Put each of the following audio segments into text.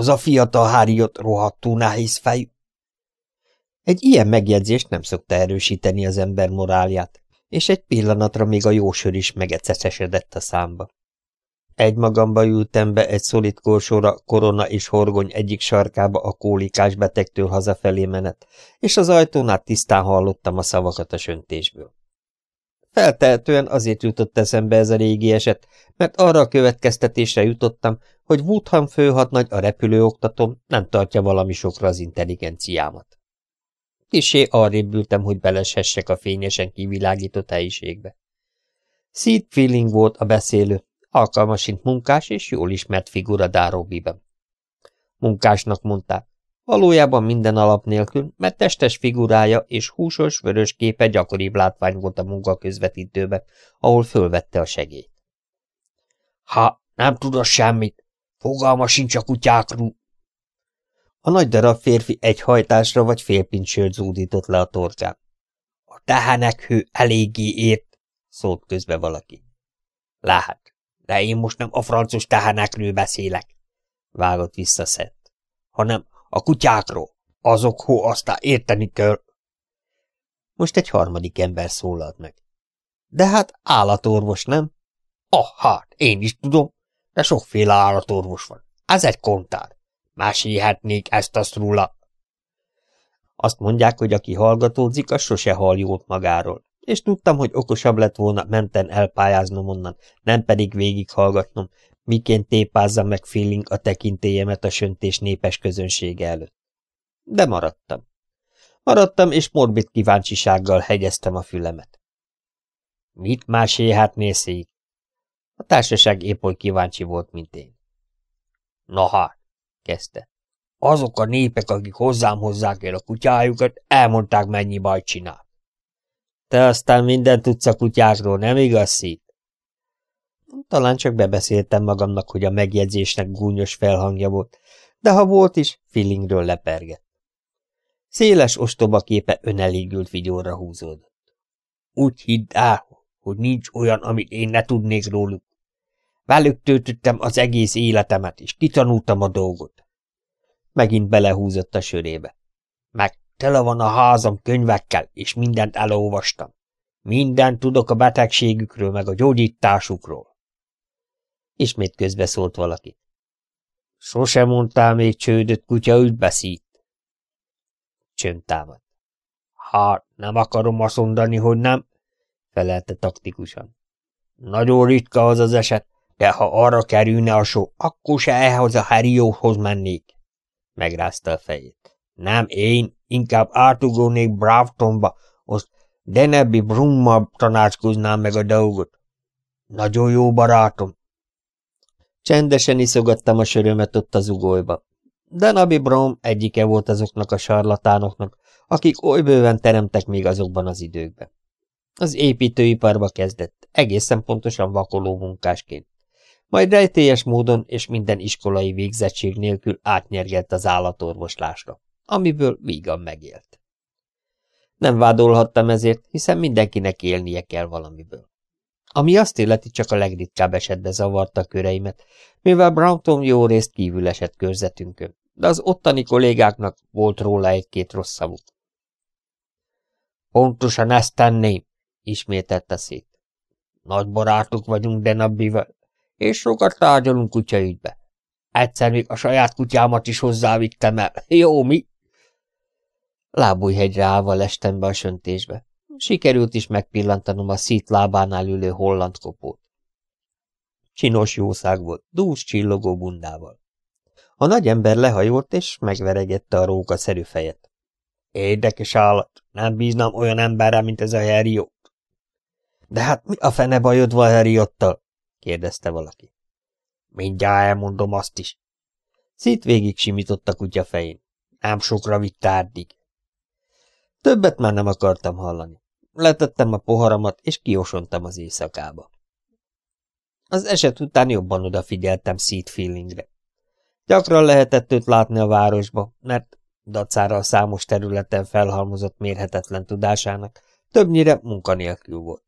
Az a fiatal Háriot rohadtú nehéz fejű. Egy ilyen megjegyzést nem szokta erősíteni az ember morálját, és egy pillanatra még a jósör is megeceszesedett a számba. Egy magamba ültem be egy szolid korsóra, korona és horgony egyik sarkába a kólikás betegtől hazafelé menet, és az ajtónál tisztán hallottam a szavakat a söntésből. Feltehetően azért jutott eszembe ez a régi eset, mert arra a következtetésre jutottam, hogy Woodham főhadnagy a repülőoktatom nem tartja valami sokra az intelligenciámat. Kisé arrébb ültem, hogy beleshessek a fényesen kivilágított helyiségbe. Seed Feeling volt a beszélő, alkalmasint munkás és jól ismert figura Dárobiben. Munkásnak mondták, valójában minden alap nélkül, mert testes figurája és húsos, vörös képe gyakoribb látvány volt a munka közvetítőben, ahol fölvette a segélyt. Ha nem tudod semmit, fogalma sincs a kutyákról. A nagy darab férfi egy hajtásra vagy félpincsőt zúdított le a torkán. A tehenek hő eléggé ért, szólt közbe valaki. Lehet, de én most nem a francos tehenekről beszélek, vágott vissza Szett, hanem a kutyákról, azok, hó aztán érteni kell. Most egy harmadik ember szólalt meg. De hát állatorvos, nem? Ah, hát, én is tudom, de sokféle állatorvos van. Ez egy kontár. Más hihetnék ezt-azt róla. Azt mondják, hogy aki hallgatódzik, az sose hall jót magáról, és tudtam, hogy okosabb lett volna menten elpályáznom onnan, nem pedig végighallgatnom, miként tépázza meg Feeling a tekintélyemet a söntés népes közönsége előtt. De maradtam. Maradtam, és morbid kíváncsisággal hegyeztem a fülemet. Mit másé hát nézszék? A társaság épp oly kíváncsi volt, mint én. Na hát, kezdte. Azok a népek, akik hozzám hozzák el a kutyájukat, elmondták, mennyi bajt csinál. Te aztán mindent tudsz a kutyákról, nem igaz, szít? Talán csak bebeszéltem magamnak, hogy a megjegyzésnek gúnyos felhangja volt, de ha volt is, feelingről lepergett. Széles ostoba képe önelégült vigyorra húzódott. Úgy hidd el, hogy nincs olyan, amit én ne tudnék róluk. Velük töltöttem az egész életemet, és kitanultam a dolgot. Megint belehúzott a sörébe. Meg tele van a házam könyvekkel, és mindent elolvastam. Mindent tudok a betegségükről, meg a gyógyításukról. Ismét közbeszólt valaki. Sose mondtál még csődött kutya üdbeszít. Csönd támad. Hát, nem akarom azt mondani, hogy nem, felelte taktikusan. Nagyon ritka az az eset, de ha arra kerülne a só, akkor se ehhez a Harryóhoz mennék. Megrázta a fejét. Nem én, inkább átugolnék Bravtonba, azt Denebbi Brummal tanácskoznám meg a dolgot. Nagyon jó barátom. Csendesen iszogattam a sörömet ott az ugolyba. De Nabi Brom egyike volt azoknak a sarlatánoknak, akik oly bőven teremtek még azokban az időkben. Az építőiparba kezdett, egészen pontosan vakoló munkásként majd rejtélyes módon és minden iskolai végzettség nélkül átnyergelt az állatorvoslásra, amiből vígan megélt. Nem vádolhattam ezért, hiszen mindenkinek élnie kell valamiből. Ami azt illeti csak a legritkább esetben zavarta köreimet, mivel Brownton jó részt kívül esett körzetünkön, de az ottani kollégáknak volt róla egy-két rossz szavuk. Pontosan ezt tenném, ismételte szét. Nagy barátok vagyunk Denabbivel, és sokat tárgyalunk kutyaügybe. Egyszer még a saját kutyámat is hozzávittem el. Jó, mi? Lábújhegyre állva lestem be a söntésbe. Sikerült is megpillantanom a szít lábánál ülő holland kopót. Csinos jószág volt, dús csillogó bundával. A nagy ember lehajolt, és megveregette a rókaszerű fejet. Érdekes állat, nem bíznám olyan emberre, mint ez a Heriot. De hát mi a fene bajod van Heriottal? kérdezte valaki. Mindjárt elmondom azt is. Szít végig simított a kutya fején. Nem sokra vitt tárdig. Többet már nem akartam hallani. Letettem a poharamat, és kiosontam az éjszakába. Az eset után jobban odafigyeltem Seed Feelingre. Gyakran lehetett őt látni a városba, mert dacára a számos területen felhalmozott mérhetetlen tudásának többnyire munkanélkül volt.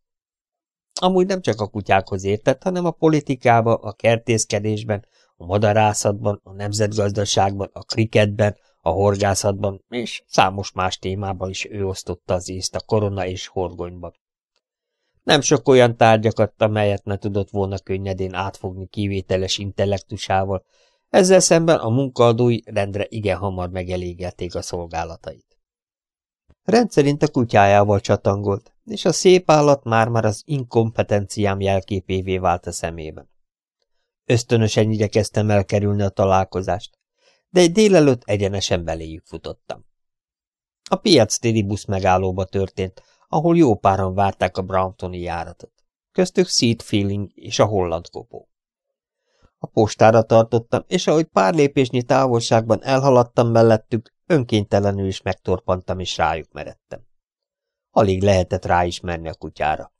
Amúgy nem csak a kutyákhoz értett, hanem a politikába, a kertészkedésben, A madarászatban, a nemzetgazdaságban, a kriketben, a horgászatban és számos más témában is ő osztotta az észt a korona és horgonyban. Nem sok olyan tárgyakat, amelyet ne tudott volna könnyedén átfogni kivételes intellektusával, ezzel szemben a munkaadói rendre igen hamar megelégelték a szolgálatait. Rendszerint a kutyájával csatangolt, és a szép állat már-már az inkompetenciám jelképévé vált a szemében. Ösztönösen igyekeztem elkerülni a találkozást, de délelőtt egyenesen beléjük futottam. A piac téli busz megállóba történt, ahol jó páran várták a Browntoni járatot. Köztük Seed Feeling és a holland kopó. A postára tartottam, és ahogy pár lépésnyi távolságban elhaladtam mellettük, önkéntelenül is megtorpantam, és rájuk meredtem. Alig lehetett ráismerni a kutyára.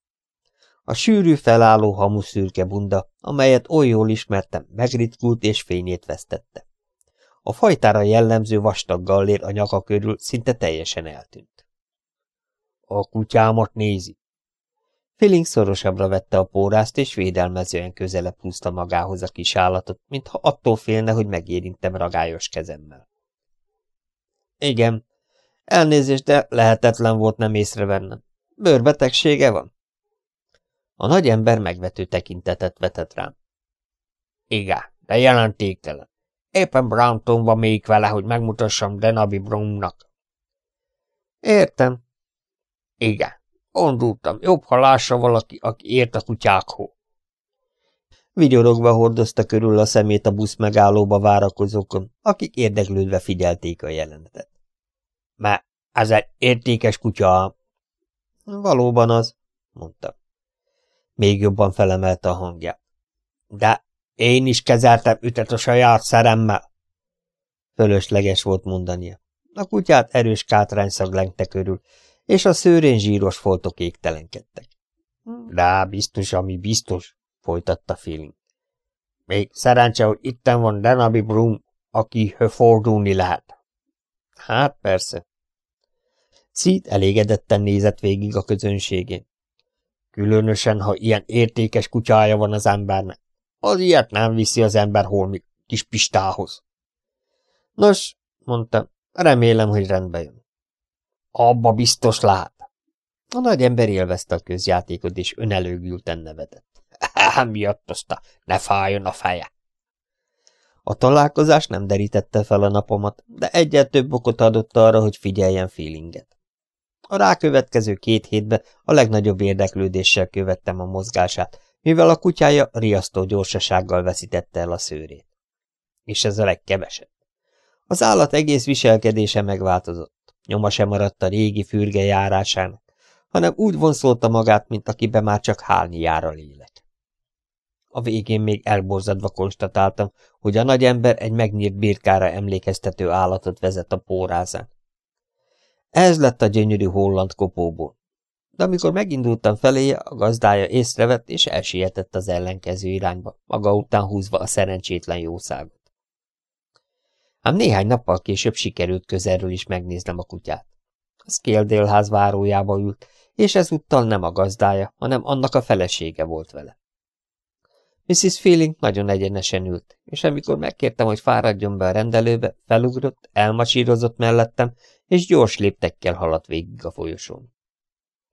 A sűrű felálló hamuszürke bunda, amelyet oly jól ismertem, megritkult és fényét vesztette. A fajtára jellemző vastag gallér a nyaka körül szinte teljesen eltűnt. A kutyámat nézi. Feeling szorosabbra vette a pórázt, és védelmezően közelebb húzta magához a kis állatot, mintha attól félne, hogy megérintem ragályos kezemmel. Igen, elnézést, de lehetetlen volt nem észrevennem. Bőrbetegsége van? A nagy ember megvető tekintetet vetett rám. Igen, de jelentéktelen. Éppen Brownton van még vele, hogy megmutassam Denabi Brownnak. Értem. Igen, Ondultam, jobb, ha lássa valaki, aki ért a kutyákhoz. Vigyorogva hordozta körül a szemét a busz megállóba várakozókon, akik érdeklődve figyelték a jelenetet. Mert ez egy értékes kutya. Valóban az, mondta. Még jobban felemelte a hangját. De én is kezeltem ütet a saját szeremmel. Fölösleges volt mondania. A kutyát erős kátrányszag lengte körül, és a szőrén zsíros foltok égtelenkedtek. Rá biztos, ami biztos, folytatta Feeling. Még szerencse, hogy itten van Denabi Broom, aki fordulni lehet. Hát persze. Szít elégedetten nézett végig a közönségén. Különösen, ha ilyen értékes kutyája van az embernek. Az ilyet nem viszi az ember holmi kis pistához. Nos, mondta, remélem, hogy rendbe jön. Abba biztos lát. A nagy ember élvezte a közjátékot, és önelőgülten nevetett. Miatt azt ne fájjon a feje. A találkozás nem derítette fel a napomat, de egyet több okot adott arra, hogy figyeljen feelinget. A rákövetkező két hétben a legnagyobb érdeklődéssel követtem a mozgását, mivel a kutyája riasztó gyorsasággal veszítette el a szőrét. És ez a legkevesebb. Az állat egész viselkedése megváltozott. Nyoma sem maradt a régi fürge járásának, hanem úgy vonszolta magát, mint akiben már csak hálni jár a lélek. A végén még elborzadva konstatáltam, hogy a nagy ember egy megnyírt birkára emlékeztető állatot vezet a pórázán. Ez lett a gyönyörű holland kopóból. De amikor megindultam feléje, a gazdája észrevett és elsietett az ellenkező irányba, maga után húzva a szerencsétlen jószágot. Ám néhány nappal később sikerült közelről is megnéznem a kutyát. A Scale várójába ült, és ezúttal nem a gazdája, hanem annak a felesége volt vele. Mrs. Feeling nagyon egyenesen ült, és amikor megkértem, hogy fáradjon be a rendelőbe, felugrott, elmasírozott mellettem, és gyors léptekkel haladt végig a folyosón.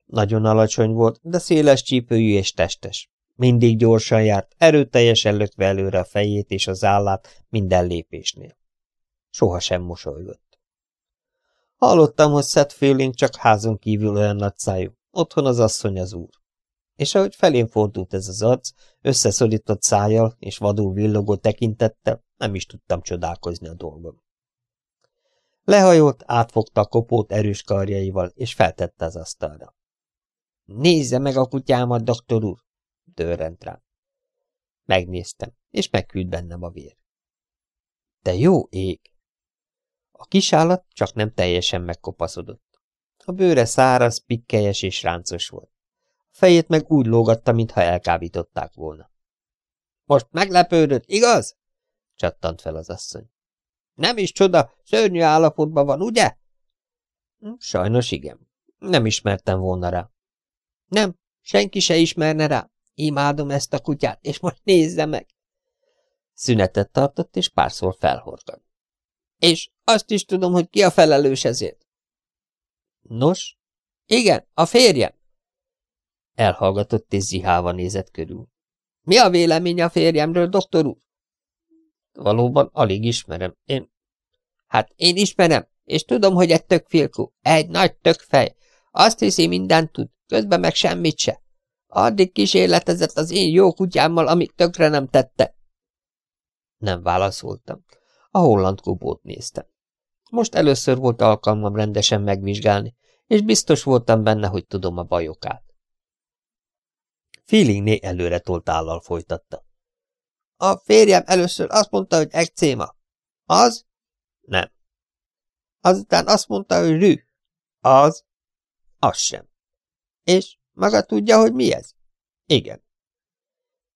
Nagyon alacsony volt, de széles csípőjű és testes. Mindig gyorsan járt, erőteljesen lökve előre a fejét és az állát minden lépésnél. Soha sem mosolygott. Hallottam, hogy Seth Feeling csak házon kívül olyan nagyszájú, otthon az asszony az úr. És ahogy felén fordult ez az arc, összeszorított szájjal és vadul villogó tekintettel, nem is tudtam csodálkozni a dolgom. Lehajolt, átfogta a kopót erős karjaival, és feltette az asztalra. Nézze meg a kutyámat, doktor úr! dörrent rám. Megnéztem, és megküld bennem a vér. De jó ég! A kisállat csak nem teljesen megkopaszodott. A bőre száraz, pikkelyes és ráncos volt. A fejét meg úgy lógatta, mintha elkábították volna. Most meglepődött, igaz? csattant fel az asszony. Nem is csoda, szörnyű állapotban van, ugye? Hm, sajnos igen. Nem ismertem volna rá. Nem, senki se ismerne rá. Imádom ezt a kutyát, és most nézze meg! Szünetet tartott, és párszor felhorkant. És azt is tudom, hogy ki a felelős ezért. Nos? Igen, a férjem. Elhallgatott és zihálva nézett körül. Mi a vélemény a férjemről, doktor úr? Valóban alig ismerem. Én... Hát én ismerem, és tudom, hogy egy tökfilkú, egy nagy tökfej. Azt hiszi, mindent tud, közben meg semmit se. Addig kísérletezett az én jó kutyámmal, amíg tökre nem tette. Nem válaszoltam. A holland kubót néztem. Most először volt alkalmam rendesen megvizsgálni, és biztos voltam benne, hogy tudom a bajokát. Feelingné előre tolt állal folytatta. A férjem először azt mondta, hogy ekcéma. Az? Nem. Azután azt mondta, hogy rű. Az? Az sem. És maga tudja, hogy mi ez? Igen.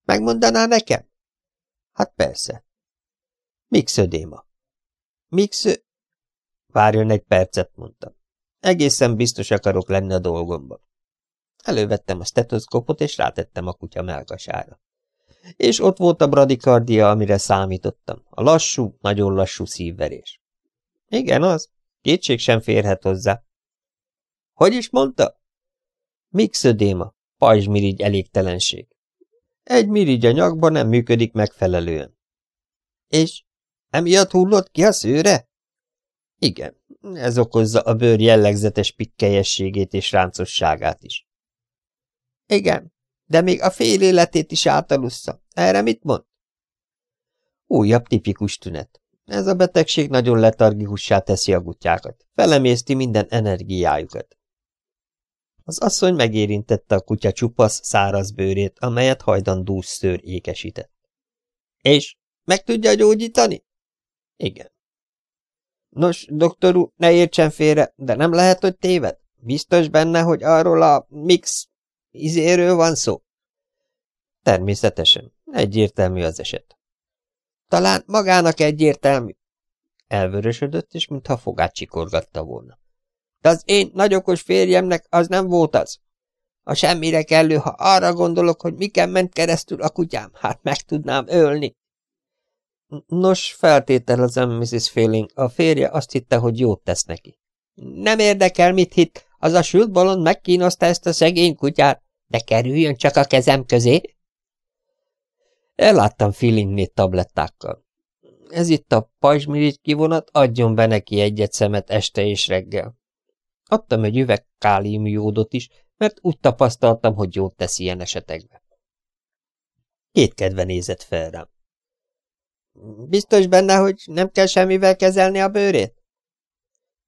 Megmondaná nekem? Hát persze. Mixödéma. Mixö... Várjon egy percet, mondtam. Egészen biztos akarok lenni a dolgomban. Elővettem a stetoszkopot, és rátettem a kutya melkasára. És ott volt a bradikardia, amire számítottam, a lassú, nagyon lassú szívverés. Igen, az. Kétség sem férhet hozzá. Hogy is mondta? Mixödéma, pajzsmirigy elégtelenség. Egy mirigy a nyakban nem működik megfelelően. És emiatt hullott ki a szőre? Igen, ez okozza a bőr jellegzetes pikkelyességét és ráncosságát is. Igen, de még a fél életét is átalussza. Erre mit mond? Újabb tipikus tünet. Ez a betegség nagyon letargikussá teszi a kutyákat. Felemészti minden energiájukat. Az asszony megérintette a kutya csupasz, száraz bőrét, amelyet hajdan szőr ékesített. És meg tudja gyógyítani? Igen. Nos, doktor úr, ne értsen félre, de nem lehet, hogy téved? Biztos benne, hogy arról a mix izéről van szó? Természetesen. Egyértelmű az eset. Talán magának egyértelmű. Elvörösödött, és mintha fogát csikorgatta volna. De az én nagyokos férjemnek az nem volt az. A semmire kellő, ha arra gondolok, hogy miken ment keresztül a kutyám, hát meg tudnám ölni. Nos, feltételezem, Mrs. Feeling, a férje azt hitte, hogy jót tesz neki. Nem érdekel, mit hitt, az a sült bolond megkínozta ezt a szegény kutyát, de kerüljön csak a kezem közé. Elláttam Feelingnél tablettákkal. Ez itt a pajzsmirigy kivonat, adjon be neki egyet szemet este és reggel. Adtam egy üveg káliumjódot is, mert úgy tapasztaltam, hogy jót tesz ilyen esetekben. Két kedve nézett fel rám. Biztos benne, hogy nem kell semmivel kezelni a bőrét?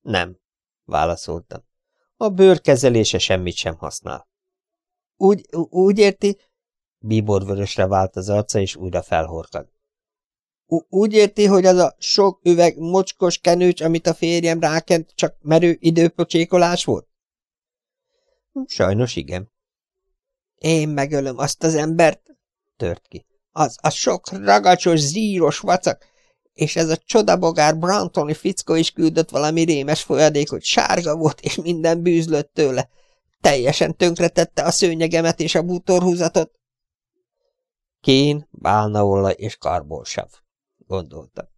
Nem, válaszoltam. A bőr kezelése semmit sem használ. Úgy, úgy érti? Bíborvörösre vált az arca, és újra felhorkad. Úgy érti, hogy az a sok üveg mocskos kenőcs, amit a férjem rákent, csak merő időpocsékolás volt? Sajnos igen. Én megölöm azt az embert, tört ki. Az a sok ragacsos, zíros vacak, és ez a csodabogár Brantoni fickó is küldött valami rémes folyadékot, sárga volt, és minden bűzlött tőle. Teljesen tönkretette a szőnyegemet és a bútorhúzatot. Kén, bálnaolaj és karbonsav, gondolta.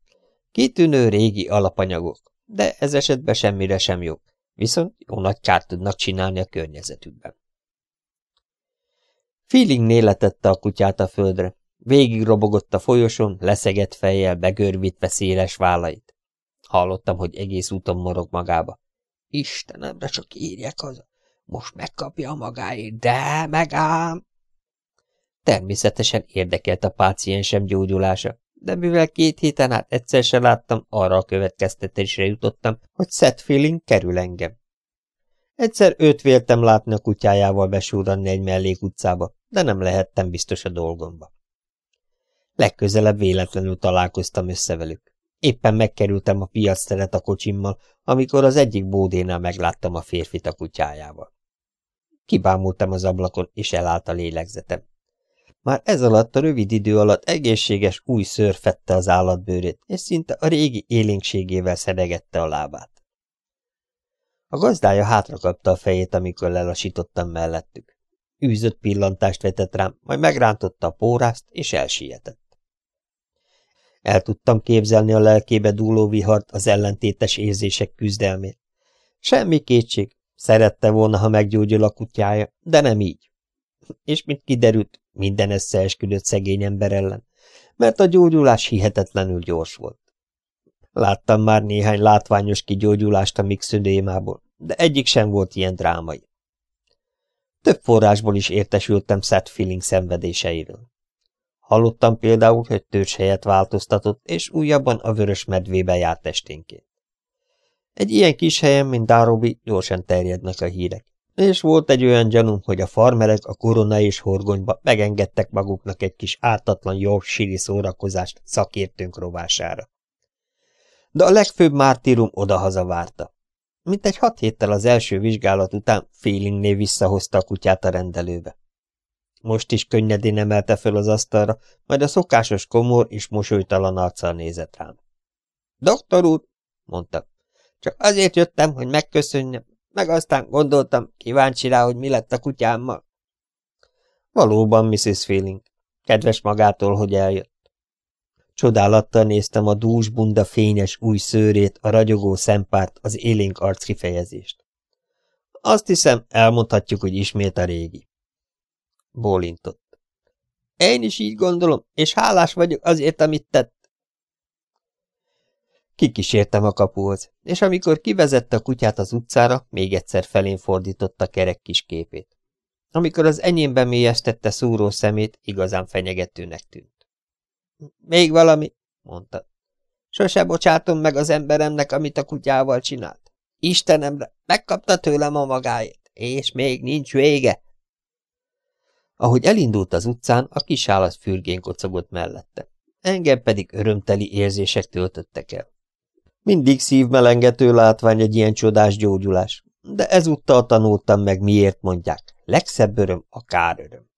Kitűnő régi alapanyagok, de ez esetben semmire sem jók, viszont jó nagy kárt tudnak csinálni a környezetükben. Feeling néletette a kutyát a földre, Végig robogott a folyosón, leszegett fejjel, begörvítve széles vállait. Hallottam, hogy egész úton morog magába. Istenemre csak írjek haza. Most megkapja a magáért, de megám! Természetesen érdekelt a páciensem gyógyulása, de mivel két héten át egyszer se láttam, arra a következtetésre jutottam, hogy Seth Feeling kerül engem. Egyszer őt véltem látni a kutyájával besúranni egy mellékutcába, de nem lehettem biztos a dolgomba. Legközelebb véletlenül találkoztam össze velük. Éppen megkerültem a piac teret a kocsimmal, amikor az egyik bódénál megláttam a férfit a kutyájával. Kibámultam az ablakon, és elállt a lélegzetem. Már ez alatt a rövid idő alatt egészséges új szőr fette az állatbőrét, és szinte a régi élénkségével szedegette a lábát. A gazdája hátrakapta a fejét, amikor lelassítottam mellettük. Űzött pillantást vetett rám, majd megrántotta a pórázt, és elsietett. El tudtam képzelni a lelkébe dúló vihart, az ellentétes érzések küzdelmét. Semmi kétség, szerette volna, ha meggyógyul a kutyája, de nem így. És mint kiderült, minden összeesküdött szegény ember ellen, mert a gyógyulás hihetetlenül gyors volt. Láttam már néhány látványos kigyógyulást a mixödémából, de egyik sem volt ilyen drámai. Több forrásból is értesültem Seth Feeling szenvedéseiről. Hallottam például, hogy helyet változtatott, és újabban a vörös medvébe járt esténként. Egy ilyen kis helyen, mint Darobi, gyorsan terjednek a hírek, és volt egy olyan gyanúm, hogy a farmerek a korona és horgonyba megengedtek maguknak egy kis ártatlan síri szórakozást szakértőnk rovására. De a legfőbb mártírum odahaza várta. Mint egy hat héttel az első vizsgálat után Feelingnél visszahozta a kutyát a rendelőbe. Most is könnyedén emelte föl az asztalra, majd a szokásos komor és mosolytalan arccal nézett rám. – Doktor úr! – mondta. – Csak azért jöttem, hogy megköszönjem, meg aztán gondoltam, kíváncsi rá, hogy mi lett a kutyámmal. Valóban, Mrs. Feeling. Kedves magától, hogy eljött. Csodálattal néztem a dús bunda fényes új szőrét, a ragyogó szempárt, az élénk arckifejezést. Azt hiszem, elmondhatjuk, hogy ismét a régi. Bólintott. Én is így gondolom, és hálás vagyok azért, amit tett. Kikísértem a kapuhoz, és amikor kivezette a kutyát az utcára, még egyszer felén fordította kerek kis képét. Amikor az enyémbe mélyestette szúró szemét, igazán fenyegetőnek tűnt. Még valami, mondta. Sose bocsátom meg az emberemnek, amit a kutyával csinált. Istenemre, megkapta tőlem a magáét, és még nincs vége. Ahogy elindult az utcán, a kis állat fürgén kocogott mellette. Engem pedig örömteli érzések töltöttek el. Mindig szívmelengető látvány egy ilyen csodás gyógyulás, de ezúttal tanultam meg, miért mondják, legszebb öröm a káröröm.